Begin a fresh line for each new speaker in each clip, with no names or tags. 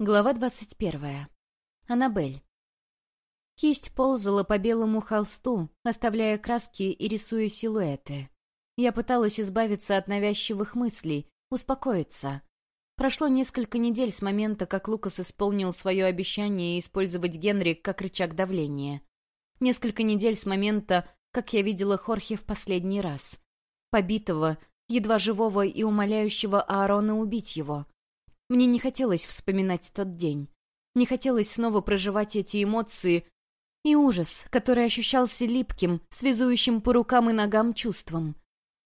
Глава двадцать первая. Аннабель. Кисть ползала по белому холсту, оставляя краски и рисуя силуэты. Я пыталась избавиться от навязчивых мыслей, успокоиться. Прошло несколько недель с момента, как Лукас исполнил свое обещание использовать Генри как рычаг давления. Несколько недель с момента, как я видела Хорхе в последний раз. Побитого, едва живого и умоляющего Аарона убить его — мне не хотелось вспоминать тот день. Не хотелось снова проживать эти эмоции и ужас, который ощущался липким, связующим по рукам и ногам чувством.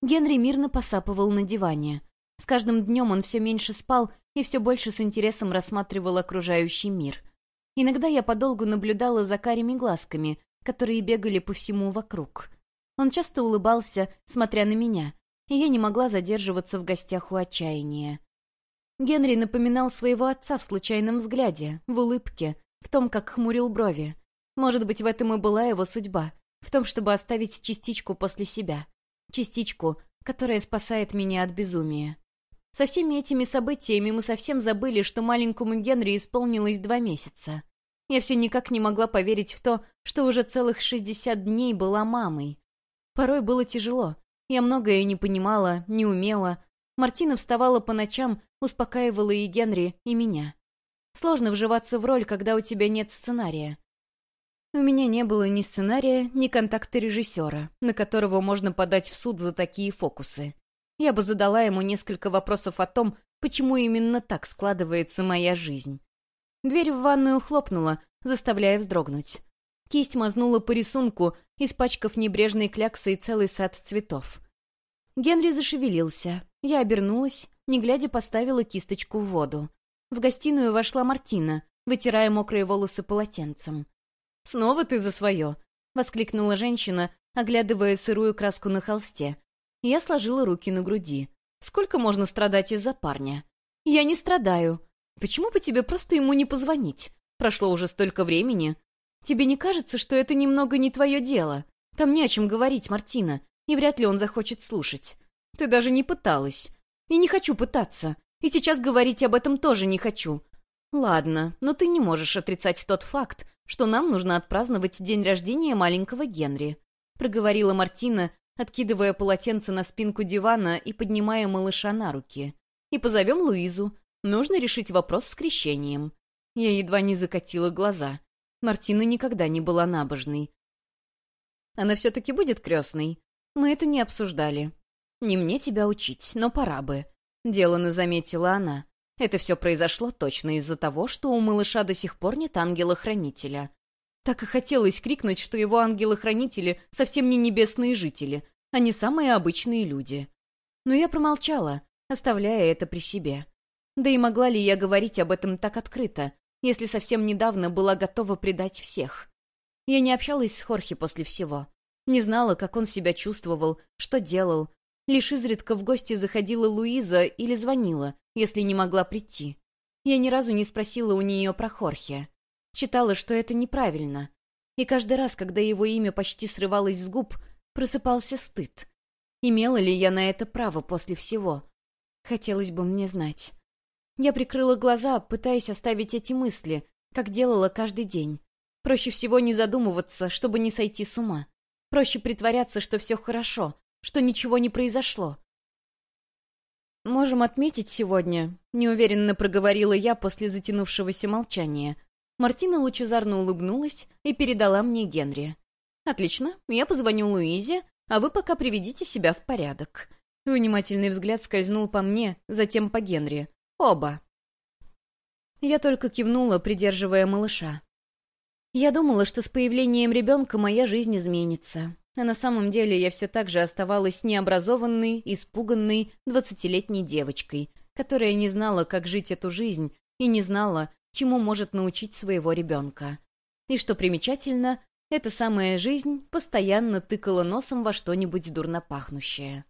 Генри мирно посапывал на диване. С каждым днем он все меньше спал и все больше с интересом рассматривал окружающий мир. Иногда я подолгу наблюдала за карими глазками, которые бегали по всему вокруг. Он часто улыбался, смотря на меня, и я не могла задерживаться в гостях у отчаяния. Генри напоминал своего отца в случайном взгляде, в улыбке, в том, как хмурил брови. Может быть, в этом и была его судьба, в том, чтобы оставить частичку после себя. Частичку, которая спасает меня от безумия. Со всеми этими событиями мы совсем забыли, что маленькому Генри исполнилось два месяца. Я все никак не могла поверить в то, что уже целых шестьдесят дней была мамой. Порой было тяжело. Я многое не понимала, не умела. Мартина вставала по ночам, успокаивала и Генри, и меня. Сложно вживаться в роль, когда у тебя нет сценария. У меня не было ни сценария, ни контакта режиссера, на которого можно подать в суд за такие фокусы. Я бы задала ему несколько вопросов о том, почему именно так складывается моя жизнь. Дверь в ванную хлопнула, заставляя вздрогнуть. Кисть мазнула по рисунку, испачкав небрежной кляксой целый сад цветов. Генри зашевелился. Я обернулась, не глядя поставила кисточку в воду. В гостиную вошла Мартина, вытирая мокрые волосы полотенцем. «Снова ты за свое!» — воскликнула женщина, оглядывая сырую краску на холсте. Я сложила руки на груди. «Сколько можно страдать из-за парня?» «Я не страдаю. Почему бы тебе просто ему не позвонить? Прошло уже столько времени. Тебе не кажется, что это немного не твое дело? Там не о чем говорить, Мартина, и вряд ли он захочет слушать. Ты даже не пыталась. И не хочу пытаться. И сейчас говорить об этом тоже не хочу. Ладно, но ты не можешь отрицать тот факт, что нам нужно отпраздновать день рождения маленького Генри», — проговорила Мартина, откидывая полотенце на спинку дивана и поднимая малыша на руки. «И позовем Луизу. Нужно решить вопрос с крещением». Я едва не закатила глаза. Мартина никогда не была набожной. «Она все-таки будет крестной?» Мы это не обсуждали. «Не мне тебя учить, но пора бы», — делано заметила она. Это все произошло точно из-за того, что у малыша до сих пор нет ангела-хранителя. Так и хотелось крикнуть, что его ангелы-хранители совсем не небесные жители, а не самые обычные люди. Но я промолчала, оставляя это при себе. Да и могла ли я говорить об этом так открыто, если совсем недавно была готова предать всех? Я не общалась с Хорхе после всего. Не знала, как он себя чувствовал, что делал, Лишь изредка в гости заходила Луиза или звонила, если не могла прийти. Я ни разу не спросила у нее про Хорхе. Считала, что это неправильно. И каждый раз, когда его имя почти срывалось с губ, просыпался стыд. Имела ли я на это право после всего? Хотелось бы мне знать. Я прикрыла глаза, пытаясь оставить эти мысли, как делала каждый день. Проще всего не задумываться, чтобы не сойти с ума. Проще притворяться, что все хорошо, что ничего не произошло. «Можем отметить сегодня», — неуверенно проговорила я после затянувшегося молчания. Мартина лучезарно улыбнулась и передала мне Генри. «Отлично, я позвоню Луизе, а вы пока приведите себя в порядок». Внимательный взгляд скользнул по мне, затем по Генри. «Оба». Я только кивнула, придерживая малыша. Я думала, что с появлением ребенка моя жизнь изменится. А на самом деле я все так же оставалась необразованной, испуганной двадцатилетней девочкой, которая не знала, как жить эту жизнь, и не знала, чему может научить своего ребенка. И что примечательно, эта самая жизнь постоянно тыкала носом во что-нибудь дурно пахнущее.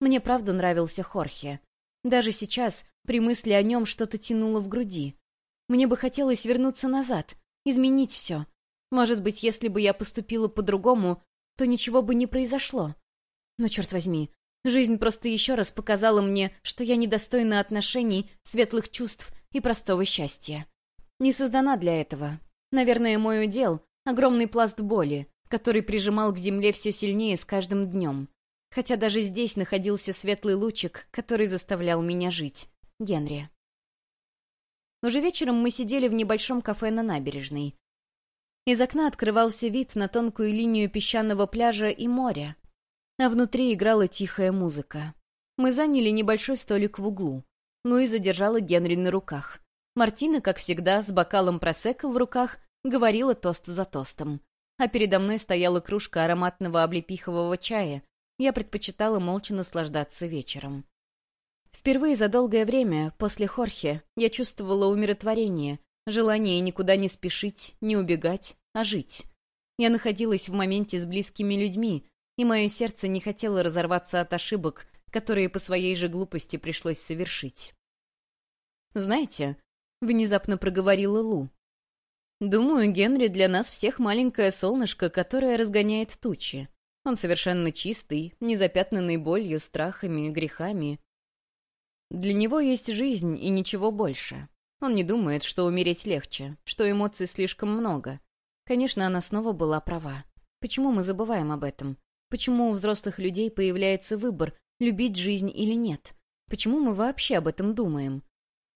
Мне правда нравился Хорхе. Даже сейчас, при мысли о нем, что-то тянуло в груди. Мне бы хотелось вернуться назад, изменить все. Может быть, если бы я поступила по-другому, то ничего бы не произошло. Но, черт возьми, жизнь просто еще раз показала мне, что я недостойна отношений, светлых чувств и простого счастья. не создана для этого. Наверное, мой удел — огромный пласт боли, который прижимал к земле все сильнее с каждым днем. Хотя даже здесь находился светлый лучик, который заставлял меня жить. Генри. Уже вечером мы сидели в небольшом кафе на набережной. Из окна открывался вид на тонкую линию песчаного пляжа и моря, а внутри играла тихая музыка. Мы заняли небольшой столик в углу. Луиза держала Генри на руках. Мартина, как всегда, с бокалом просека в руках, говорила тост за тостом. А передо мной стояла кружка ароматного облепихового чая. Я предпочитала молча наслаждаться вечером. Впервые за долгое время, после Хорхе, я чувствовала умиротворение, желание никуда не спешить, не убегать, а жить. Я находилась в моменте с близкими людьми, и мое сердце не хотело разорваться от ошибок, которые по своей же глупости пришлось совершить. «Знаете», — внезапно проговорила Лу, «думаю, Генри для нас всех маленькое солнышко, которое разгоняет тучи. Он совершенно чистый, не запятнанный болью, страхами, грехами. Для него есть жизнь и ничего больше. Он не думает, что умереть легче, что эмоций слишком много. Конечно, она снова была права. Почему мы забываем об этом? Почему у взрослых людей появляется выбор, любить жизнь или нет? Почему мы вообще об этом думаем?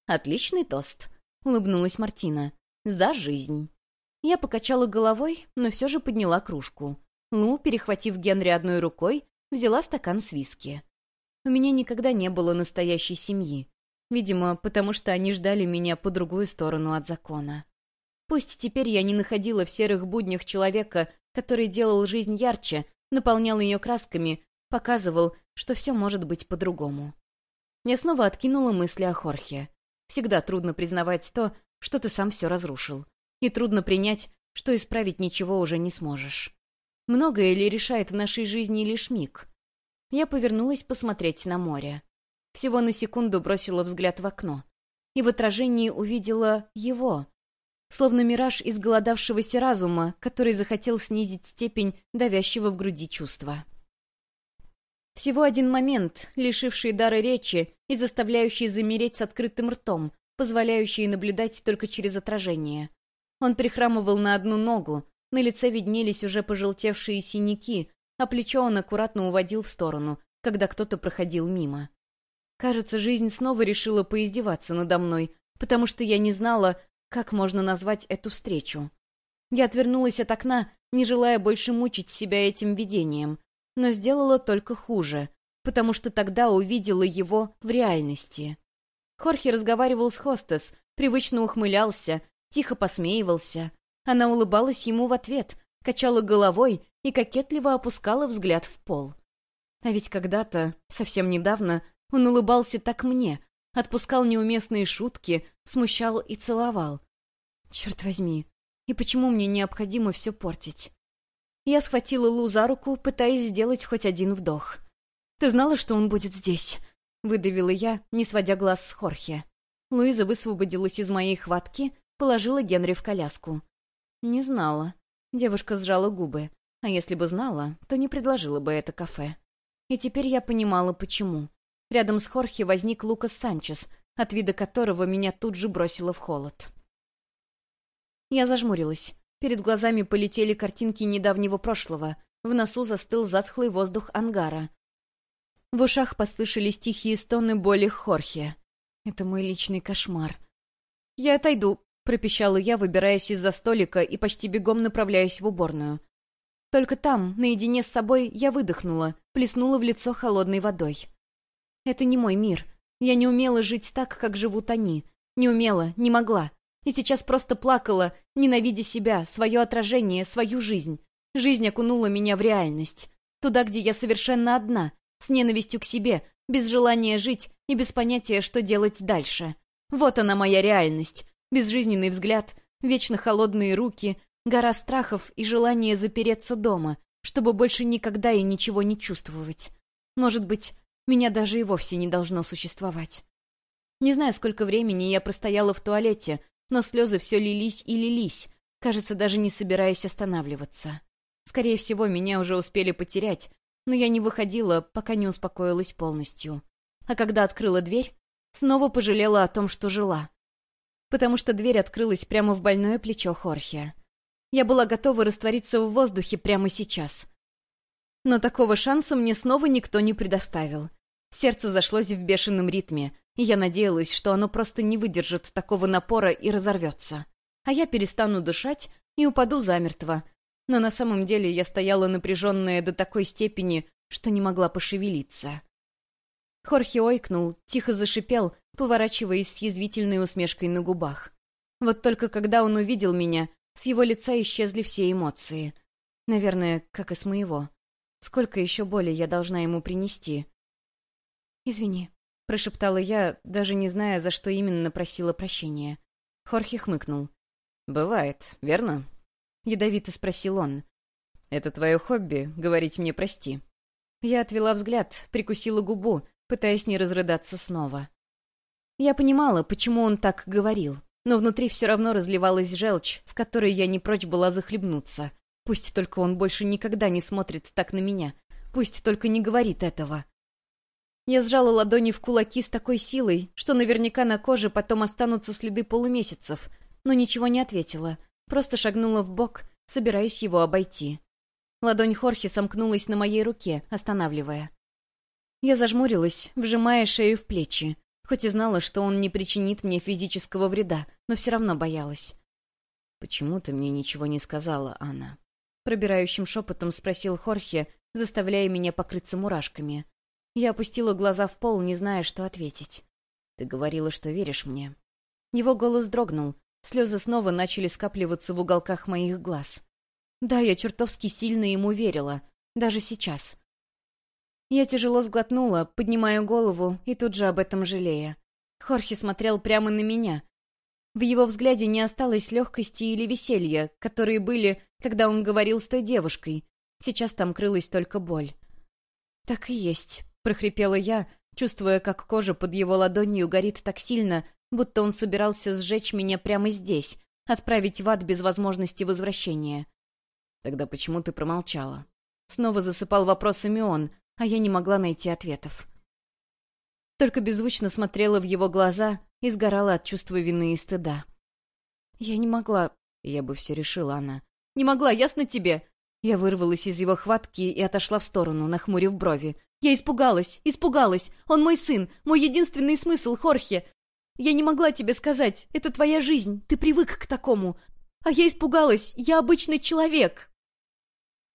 «Отличный тост», — улыбнулась Мартина. «За жизнь». Я покачала головой, но все же подняла кружку. Лу, перехватив Генри одной рукой, взяла стакан с виски. У меня никогда не было настоящей семьи. Видимо, потому что они ждали меня по другую сторону от закона. Пусть теперь я не находила в серых буднях человека, который делал жизнь ярче, наполнял ее красками, показывал, что все может быть по-другому. Я снова откинула мысли о Хорхе. Всегда трудно признавать то, что ты сам все разрушил. И трудно принять, что исправить ничего уже не сможешь. Многое ли решает в нашей жизни лишь миг? Я повернулась посмотреть на море. Всего на секунду бросила взгляд в окно. И в отражении увидела его, словно мираж изголодавшегося разума, который захотел снизить степень давящего в груди чувства. Всего один момент, лишивший дара речи и заставляющий замереть с открытым ртом, позволяющий наблюдать только через отражение. Он прихрамывал на одну ногу, на лице виднелись уже пожелтевшие синяки, а плечо он аккуратно уводил в сторону, когда кто-то проходил мимо. Кажется, жизнь снова решила поиздеваться надо мной, потому что я не знала, как можно назвать эту встречу? Я отвернулась от окна, не желая больше мучить себя этим видением, но сделала только хуже, потому что тогда увидела его в реальности. Хорхе разговаривал с хостес, привычно ухмылялся, тихо посмеивался. Она улыбалась ему в ответ, качала головой и кокетливо опускала взгляд в пол. А ведь когда-то, совсем недавно, он улыбался так мне, отпускал неуместные шутки, смущал и целовал. Черт возьми, и почему мне необходимо все портить? Я схватила Лу за руку, пытаясь сделать хоть один вдох. «Ты знала, что он будет здесь?» — выдавила я, не сводя глаз с Хорхе. Луиза высвободилась из моей хватки, положила Генри в коляску. «Не знала». Девушка сжала губы. А если бы знала, то не предложила бы это кафе. И теперь я понимала, почему. Рядом с Хорхе возник Лукас Санчес, от вида которого меня тут же бросило в холод. Я зажмурилась. Перед глазами полетели картинки недавнего прошлого. В носу застыл затхлый воздух ангара. В ушах послышались тихие стоны боли Хорхе. Это мой личный кошмар. «Я отойду», — пропищала я, выбираясь из-за столика и почти бегом направляясь в уборную. Только там, наедине с собой, я выдохнула, плеснула в лицо холодной водой. Это не мой мир. Я не умела жить так, как живут они. Не умела, не могла. И сейчас просто плакала, ненавидя себя, свое отражение, свою жизнь. Жизнь окунула меня в реальность. Туда, где я совершенно одна, с ненавистью к себе, без желания жить и без понятия, что делать дальше. Вот она моя реальность. Безжизненный взгляд, вечно холодные руки, гора страхов и желание запереться дома, чтобы больше никогда и ничего не чувствовать. Может быть, меня даже и вовсе не должно существовать. Не знаю, сколько времени я простояла в туалете, но слезы все лились и лились, кажется, даже не собираясь останавливаться. Скорее всего, меня уже успели потерять, но я не выходила, пока не успокоилась полностью. А когда открыла дверь, снова пожалела о том, что жила. Потому что дверь открылась прямо в больное плечо Хорхе. Я была готова раствориться в воздухе прямо сейчас. Но такого шанса мне снова никто не предоставил. Сердце зашлось в бешеном ритме, и я надеялась, что оно просто не выдержит такого напора и разорвется. А я перестану дышать и упаду замертво. Но на самом деле я стояла напряженная до такой степени, что не могла пошевелиться. Хорхе ойкнул, тихо зашипел, поворачиваясь с язвительной усмешкой на губах. Вот только когда он увидел меня, с его лица исчезли все эмоции. Наверное, как и с моего. Сколько еще боли я должна ему принести? «Извини», — прошептала я, даже не зная, за что именно просила прощения. Хорхе хмыкнул. «Бывает, верно?» — ядовито спросил он. «Это твое хобби — говорить мне прости». Я отвела взгляд, прикусила губу, пытаясь не разрыдаться снова. Я понимала, почему он так говорил, но внутри все равно разливалась желчь, в которой я не прочь была захлебнуться. Пусть только он больше никогда не смотрит так на меня. Пусть только не говорит этого. Я сжала ладони в кулаки с такой силой, что наверняка на коже потом останутся следы полумесяцев, но ничего не ответила. Просто шагнула в бок, собираясь его обойти. Ладонь Хорхи сомкнулась на моей руке, останавливая. Я зажмурилась, вжимая шею в плечи, хоть и знала, что он не причинит мне физического вреда, но все равно боялась. «Почему ты мне ничего не сказала, Анна?» Пробирающим шепотом спросил Хорхе, заставляя меня покрыться мурашками. Я опустила глаза в пол, не зная, что ответить. «Ты говорила, что веришь мне». Его голос дрогнул, слезы снова начали скапливаться в уголках моих глаз. Да, я чертовски сильно ему верила, даже сейчас. Я тяжело сглотнула, поднимая голову и тут же об этом жалея. Хорхе смотрел прямо на меня. В его взгляде не осталось легкости или веселья, которые были, когда он говорил с той девушкой. Сейчас там крылась только боль. «Так и есть», — прохрипела я, чувствуя, как кожа под его ладонью горит так сильно, будто он собирался сжечь меня прямо здесь, отправить в ад без возможности возвращения. «Тогда почему ты промолчала?» Снова засыпал вопросами он, а я не могла найти ответов. Только беззвучно смотрела в его глаза и сгорала от чувства вины и стыда. «Я не могла...» Я бы все решила, она. «Не могла, ясно тебе?» Я вырвалась из его хватки и отошла в сторону, нахмурив брови. «Я испугалась, испугалась! Он мой сын, мой единственный смысл, Хорхе! Я не могла тебе сказать, это твоя жизнь, ты привык к такому. А я испугалась, я обычный человек!»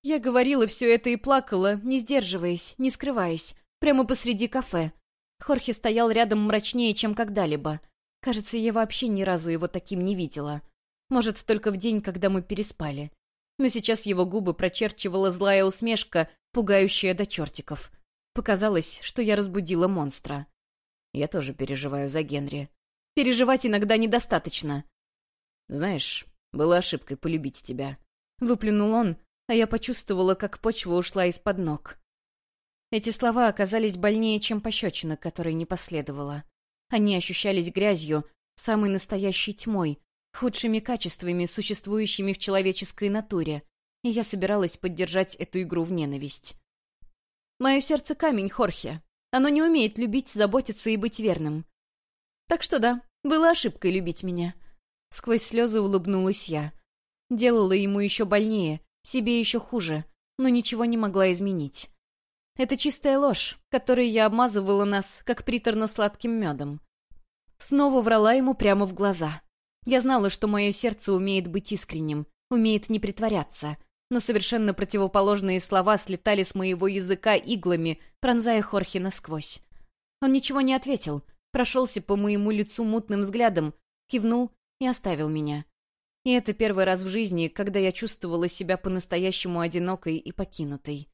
Я говорила все это и плакала, не сдерживаясь, не скрываясь, прямо посреди кафе. Хорхе стоял рядом мрачнее, чем когда-либо. Кажется, я вообще ни разу его таким не видела. Может, только в день, когда мы переспали. Но сейчас его губы прочерчивала злая усмешка, пугающая до чертиков. Показалось, что я разбудила монстра. Я тоже переживаю за Генри. Переживать иногда недостаточно. Знаешь, была ошибкой полюбить тебя. Выплюнул он, а я почувствовала, как почва ушла из-под ног. Эти слова оказались больнее, чем пощечина, которой не последовало. Они ощущались грязью, самой настоящей тьмой, худшими качествами, существующими в человеческой натуре, и я собиралась поддержать эту игру в ненависть. Мое сердце камень, Хорхе. Оно не умеет любить, заботиться и быть верным. Так что да, была ошибкой любить меня. Сквозь слезы улыбнулась я. Делала ему еще больнее, себе еще хуже, но ничего не могла изменить. Это чистая ложь, которой я обмазывала нас, как приторно-сладким медом. Снова врала ему прямо в глаза. Я знала, что мое сердце умеет быть искренним, умеет не притворяться, но совершенно противоположные слова слетали с моего языка иглами, пронзая Хорхе насквозь. Он ничего не ответил, прошелся по моему лицу мутным взглядом, кивнул и оставил меня. И это первый раз в жизни, когда я чувствовала себя по-настоящему одинокой и покинутой.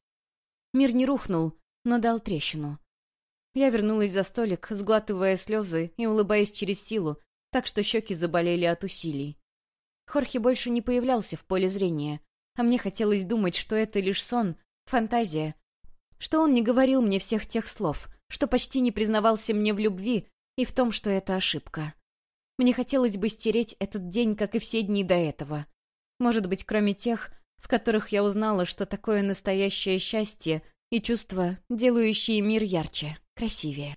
Мир не рухнул, но дал трещину. Я вернулась за столик, сглатывая слезы и улыбаясь через силу, так что щеки заболели от усилий. Хорхе больше не появлялся в поле зрения, а мне хотелось думать, что это лишь сон, фантазия, что он не говорил мне всех тех слов, что почти не признавался мне в любви и в том, что это ошибка. Мне хотелось бы стереть этот день, как и все дни до этого. Может быть, кроме тех, в которых я узнала, что такое настоящее счастье и чувства, делающие мир ярче, красивее.